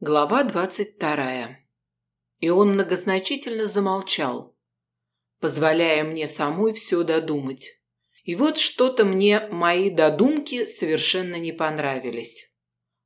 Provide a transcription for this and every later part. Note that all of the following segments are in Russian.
Глава двадцать вторая. И он многозначительно замолчал, позволяя мне самой все додумать. И вот что-то мне мои додумки совершенно не понравились.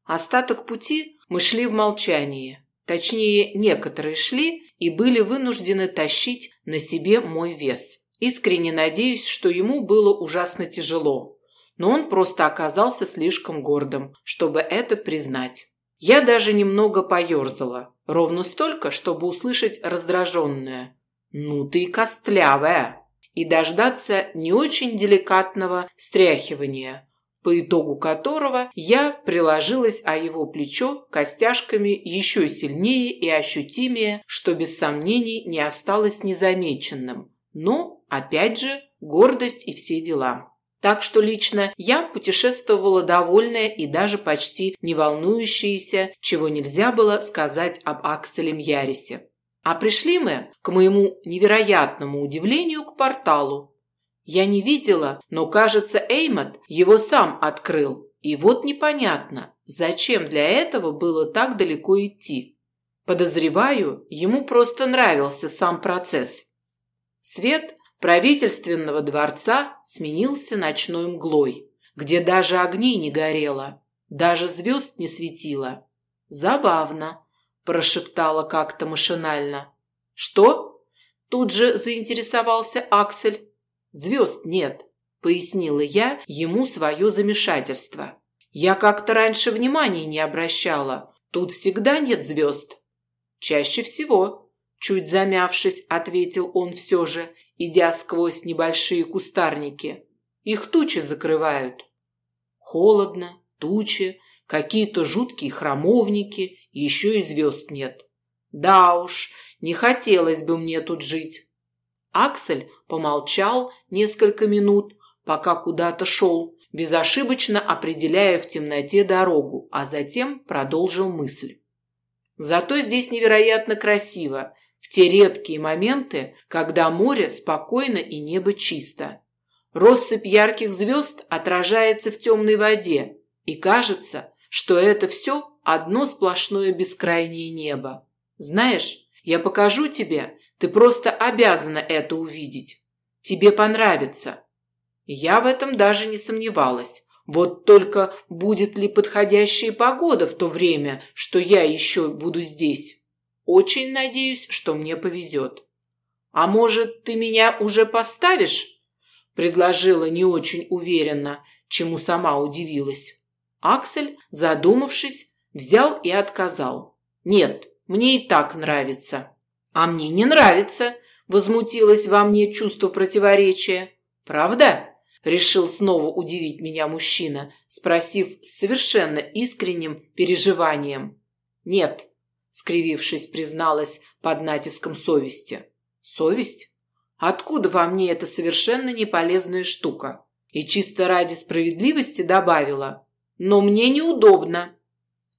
Остаток пути мы шли в молчании. Точнее, некоторые шли и были вынуждены тащить на себе мой вес. Искренне надеюсь, что ему было ужасно тяжело. Но он просто оказался слишком гордым, чтобы это признать. Я даже немного поерзала, ровно столько, чтобы услышать раздраженное «Ну ты костлявая!» и дождаться не очень деликатного стряхивания, по итогу которого я приложилась о его плечо костяшками еще сильнее и ощутимее, что без сомнений не осталось незамеченным. Но, опять же, гордость и все дела. Так что лично я путешествовала довольная и даже почти не волнующаяся, чего нельзя было сказать об Акселе Мьярисе. А пришли мы, к моему невероятному удивлению, к порталу. Я не видела, но, кажется, Эймот его сам открыл. И вот непонятно, зачем для этого было так далеко идти. Подозреваю, ему просто нравился сам процесс. Свет правительственного дворца сменился ночной мглой, где даже огней не горело, даже звезд не светило. «Забавно», – прошептала как-то машинально. «Что?» – тут же заинтересовался Аксель. «Звезд нет», – пояснила я ему свое замешательство. «Я как-то раньше внимания не обращала. Тут всегда нет звезд». «Чаще всего», – чуть замявшись, ответил он все же идя сквозь небольшие кустарники. Их тучи закрывают. Холодно, тучи, какие-то жуткие храмовники, еще и звезд нет. Да уж, не хотелось бы мне тут жить. Аксель помолчал несколько минут, пока куда-то шел, безошибочно определяя в темноте дорогу, а затем продолжил мысль. Зато здесь невероятно красиво, в те редкие моменты, когда море спокойно и небо чисто. Россыпь ярких звезд отражается в темной воде, и кажется, что это все одно сплошное бескрайнее небо. Знаешь, я покажу тебе, ты просто обязана это увидеть. Тебе понравится. Я в этом даже не сомневалась. Вот только будет ли подходящая погода в то время, что я еще буду здесь? Очень надеюсь, что мне повезет. А может, ты меня уже поставишь? Предложила не очень уверенно, чему сама удивилась. Аксель, задумавшись, взял и отказал. Нет, мне и так нравится. А мне не нравится, возмутилось во мне чувство противоречия. Правда? Решил снова удивить меня мужчина, спросив с совершенно искренним переживанием. Нет, скривившись, призналась под натиском совести. Совесть? Откуда во мне эта совершенно неполезная штука? И чисто ради справедливости добавила. Но мне неудобно.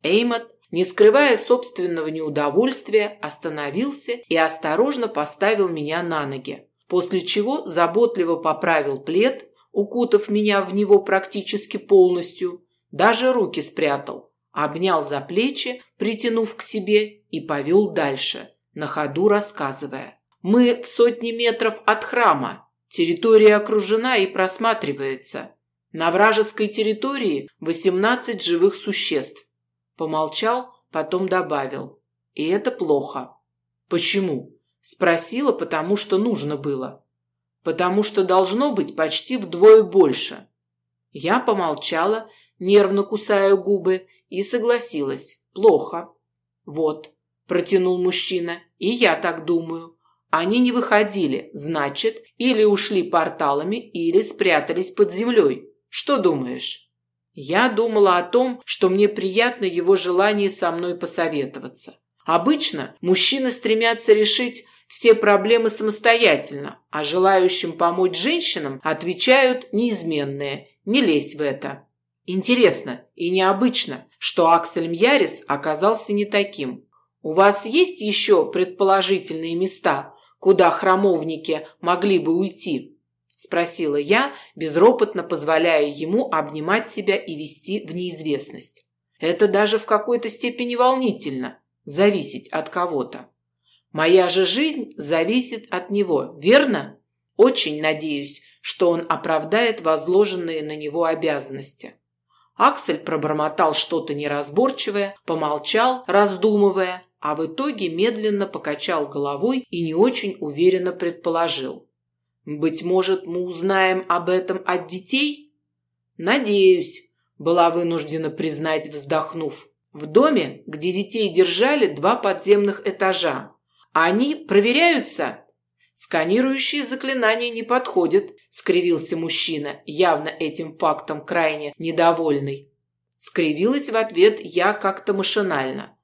Эймот, не скрывая собственного неудовольствия, остановился и осторожно поставил меня на ноги, после чего заботливо поправил плед, укутав меня в него практически полностью, даже руки спрятал, обнял за плечи, притянув к себе и повел дальше, на ходу рассказывая. «Мы в сотни метров от храма. Территория окружена и просматривается. На вражеской территории 18 живых существ». Помолчал, потом добавил. «И это плохо». «Почему?» Спросила, потому что нужно было. «Потому что должно быть почти вдвое больше». Я помолчала, нервно кусая губы, и согласилась. Плохо. Вот, протянул мужчина, и я так думаю. Они не выходили, значит, или ушли порталами, или спрятались под землей. Что думаешь? Я думала о том, что мне приятно его желание со мной посоветоваться. Обычно мужчины стремятся решить все проблемы самостоятельно, а желающим помочь женщинам отвечают неизменное «не лезь в это». Интересно и необычно, что Аксель Мьярис оказался не таким. У вас есть еще предположительные места, куда храмовники могли бы уйти? Спросила я, безропотно позволяя ему обнимать себя и вести в неизвестность. Это даже в какой-то степени волнительно – зависеть от кого-то. Моя же жизнь зависит от него, верно? Очень надеюсь, что он оправдает возложенные на него обязанности. Аксель пробормотал что-то неразборчивое, помолчал, раздумывая, а в итоге медленно покачал головой и не очень уверенно предположил. «Быть может, мы узнаем об этом от детей?» «Надеюсь», – была вынуждена признать, вздохнув. «В доме, где детей держали, два подземных этажа. Они проверяются?» «Сканирующие заклинания не подходят», – скривился мужчина, явно этим фактом крайне недовольный. Скривилась в ответ я как-то машинально.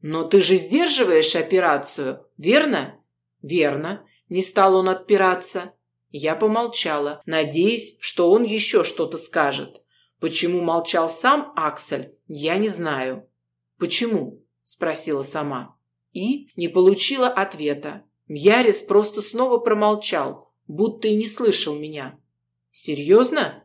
«Но ты же сдерживаешь операцию, верно?» «Верно». Не стал он отпираться. Я помолчала, надеясь, что он еще что-то скажет. Почему молчал сам Аксель, я не знаю. «Почему?» – спросила сама. И не получила ответа. Ярис просто снова промолчал, будто и не слышал меня. «Серьезно?»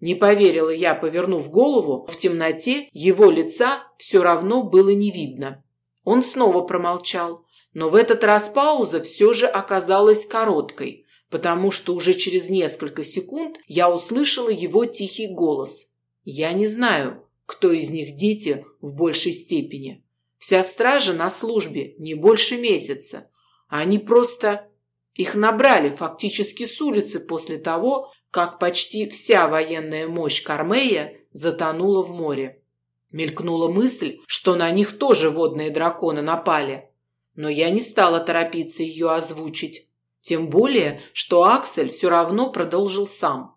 Не поверила я, повернув голову, в темноте его лица все равно было не видно. Он снова промолчал, но в этот раз пауза все же оказалась короткой, потому что уже через несколько секунд я услышала его тихий голос. Я не знаю, кто из них дети в большей степени. Вся стража на службе не больше месяца, они просто... Их набрали фактически с улицы после того, как почти вся военная мощь Кармея затонула в море. Мелькнула мысль, что на них тоже водные драконы напали. Но я не стала торопиться ее озвучить. Тем более, что Аксель все равно продолжил сам.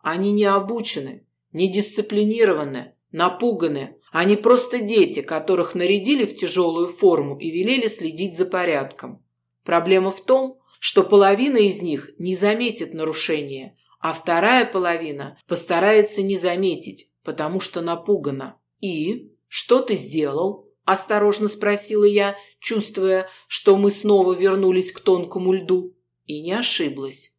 Они не обучены, не дисциплинированы, напуганы. Они просто дети, которых нарядили в тяжелую форму и велели следить за порядком. Проблема в том, что половина из них не заметит нарушения, а вторая половина постарается не заметить, потому что напугана. «И? Что ты сделал?» – осторожно спросила я, чувствуя, что мы снова вернулись к тонкому льду. И не ошиблась.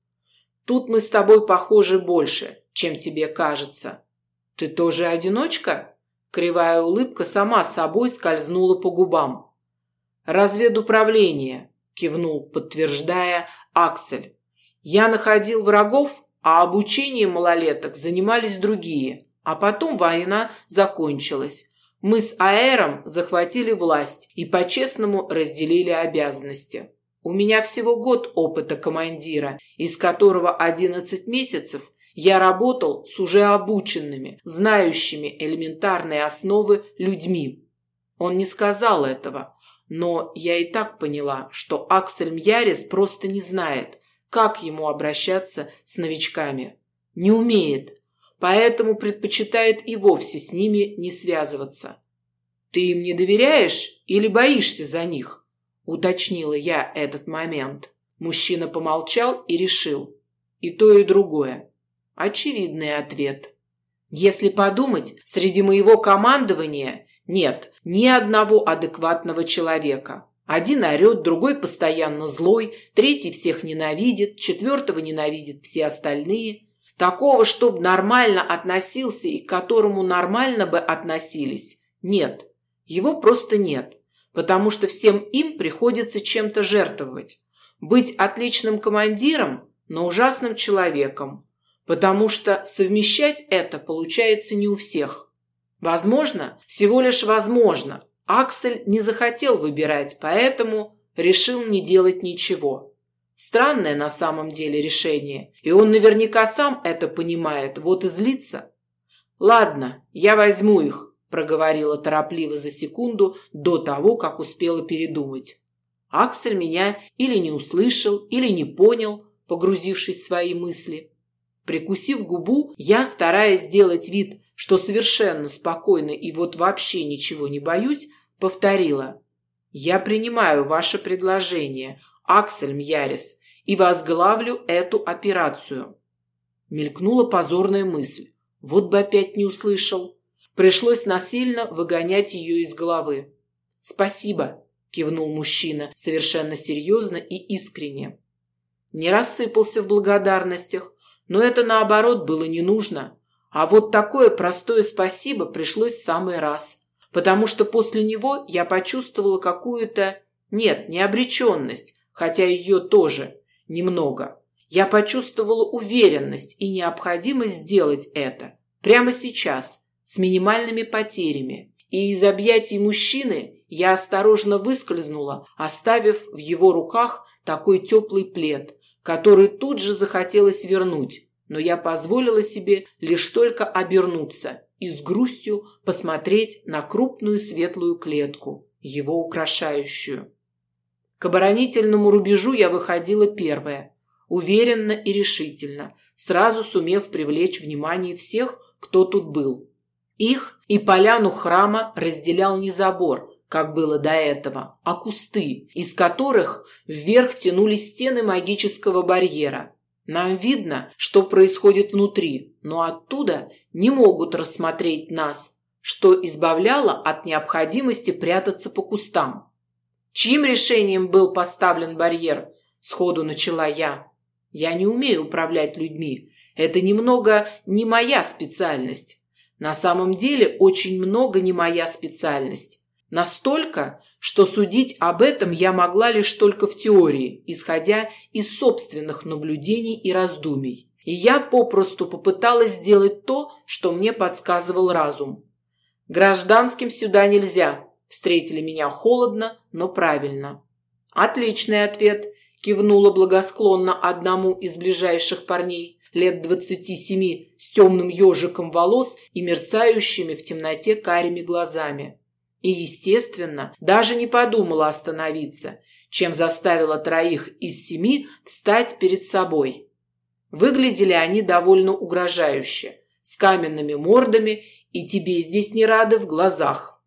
«Тут мы с тобой похожи больше, чем тебе кажется». «Ты тоже одиночка?» Кривая улыбка сама собой скользнула по губам. «Разведуправление», кивнул, подтверждая Аксель. Я находил врагов, а обучением малолеток занимались другие. А потом война закончилась. Мы с Аэром захватили власть и по-честному разделили обязанности. У меня всего год опыта командира, из которого 11 месяцев я работал с уже обученными, знающими элементарные основы людьми. Он не сказал этого, но я и так поняла, что Аксель Мьярис просто не знает, как ему обращаться с новичками. Не умеет, поэтому предпочитает и вовсе с ними не связываться. «Ты им не доверяешь или боишься за них?» – уточнила я этот момент. Мужчина помолчал и решил. И то, и другое. Очевидный ответ. Если подумать, среди моего командования нет ни одного адекватного человека. Один орет, другой постоянно злой, третий всех ненавидит, четвертого ненавидят все остальные. Такого, чтобы нормально относился и к которому нормально бы относились, нет. Его просто нет, потому что всем им приходится чем-то жертвовать. Быть отличным командиром, но ужасным человеком, потому что совмещать это получается не у всех. Возможно, всего лишь возможно, Аксель не захотел выбирать, поэтому решил не делать ничего. Странное на самом деле решение, и он наверняка сам это понимает, вот и злится. «Ладно, я возьму их», – проговорила торопливо за секунду до того, как успела передумать. Аксель меня или не услышал, или не понял, погрузившись в свои мысли. Прикусив губу, я, стараясь сделать вид, что совершенно спокойно и вот вообще ничего не боюсь, повторила. «Я принимаю ваше предложение, Аксель Мьярис, и возглавлю эту операцию». Мелькнула позорная мысль. Вот бы опять не услышал. Пришлось насильно выгонять ее из головы. «Спасибо», – кивнул мужчина, совершенно серьезно и искренне. Не рассыпался в благодарностях, но это, наоборот, было не нужно. А вот такое простое спасибо пришлось в самый раз. потому что после него я почувствовала какую-то, нет, не обреченность, хотя ее тоже немного. Я почувствовала уверенность и необходимость сделать это прямо сейчас, с минимальными потерями. И из объятий мужчины я осторожно выскользнула, оставив в его руках такой теплый плед, который тут же захотелось вернуть, но я позволила себе лишь только обернуться и с грустью посмотреть на крупную светлую клетку, его украшающую. К оборонительному рубежу я выходила первая, уверенно и решительно, сразу сумев привлечь внимание всех, кто тут был. Их и поляну храма разделял не забор, как было до этого, а кусты, из которых вверх тянулись стены магического барьера. Нам видно, что происходит внутри, но оттуда не могут рассмотреть нас, что избавляло от необходимости прятаться по кустам. Чьим решением был поставлен барьер? Сходу начала я. Я не умею управлять людьми. Это немного не моя специальность. На самом деле очень много не моя специальность. Настолько, что судить об этом я могла лишь только в теории, исходя из собственных наблюдений и раздумий. И я попросту попыталась сделать то, что мне подсказывал разум. Гражданским сюда нельзя. Встретили меня холодно, но правильно. Отличный ответ, кивнула благосклонно одному из ближайших парней, лет двадцати семи, с темным ежиком волос и мерцающими в темноте карими глазами. И, естественно, даже не подумала остановиться, чем заставила троих из семи встать перед собой. Выглядели они довольно угрожающе, с каменными мордами, и тебе здесь не рады в глазах.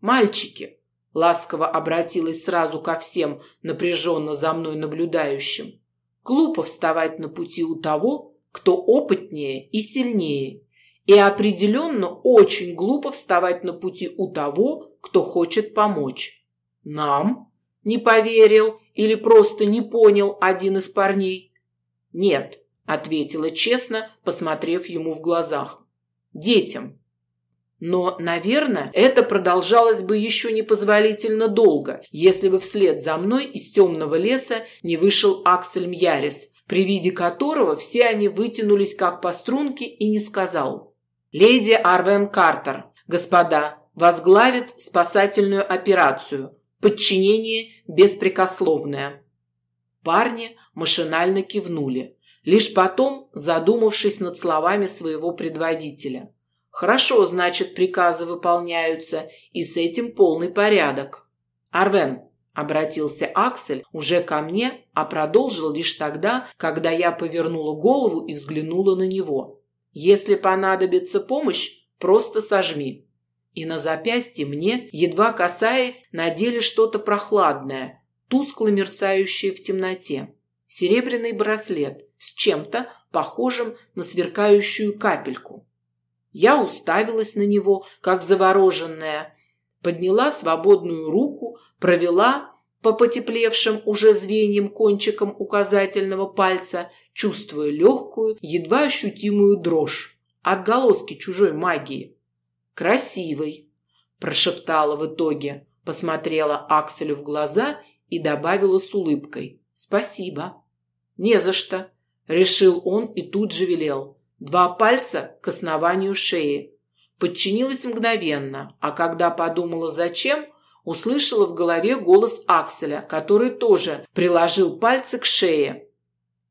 Мальчики, ласково обратилась сразу ко всем напряженно за мной наблюдающим. Глупо вставать на пути у того, кто опытнее и сильнее. И определенно очень глупо вставать на пути у того, кто хочет помочь. Нам? Не поверил или просто не понял один из парней? Нет, ответила честно, посмотрев ему в глазах. Детям. Но, наверное, это продолжалось бы еще непозволительно долго, если бы вслед за мной из темного леса не вышел Аксель Мьярис, при виде которого все они вытянулись как по струнке и не сказал. «Леди Арвен Картер, господа, возглавит спасательную операцию. Подчинение беспрекословное». Парни машинально кивнули, лишь потом задумавшись над словами своего предводителя. Хорошо, значит, приказы выполняются, и с этим полный порядок. Арвен, обратился Аксель уже ко мне, а продолжил лишь тогда, когда я повернула голову и взглянула на него. Если понадобится помощь, просто сожми. И на запястье мне, едва касаясь, надели что-то прохладное, тускло мерцающее в темноте. Серебряный браслет с чем-то похожим на сверкающую капельку. Я уставилась на него, как завороженная, подняла свободную руку, провела по потеплевшим уже звеньям кончиком указательного пальца, чувствуя легкую, едва ощутимую дрожь, отголоски чужой магии. «Красивый», – прошептала в итоге, посмотрела Акселю в глаза и добавила с улыбкой. «Спасибо». «Не за что», – решил он и тут же велел. Два пальца к основанию шеи. Подчинилась мгновенно, а когда подумала зачем, услышала в голове голос Акселя, который тоже приложил пальцы к шее.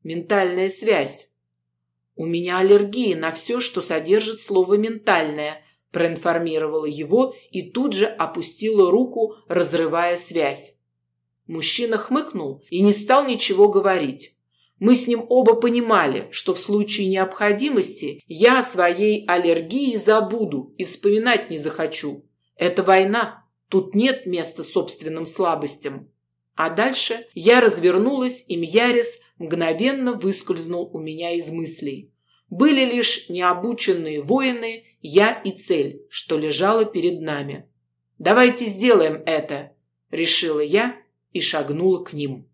Ментальная связь. У меня аллергия на все, что содержит слово ментальное, проинформировала его и тут же опустила руку, разрывая связь. Мужчина хмыкнул и не стал ничего говорить. Мы с ним оба понимали, что в случае необходимости я о своей аллергии забуду и вспоминать не захочу. Это война, тут нет места собственным слабостям. А дальше я развернулась, и Мьярис мгновенно выскользнул у меня из мыслей. Были лишь необученные воины, я и цель, что лежала перед нами. «Давайте сделаем это», – решила я и шагнула к ним.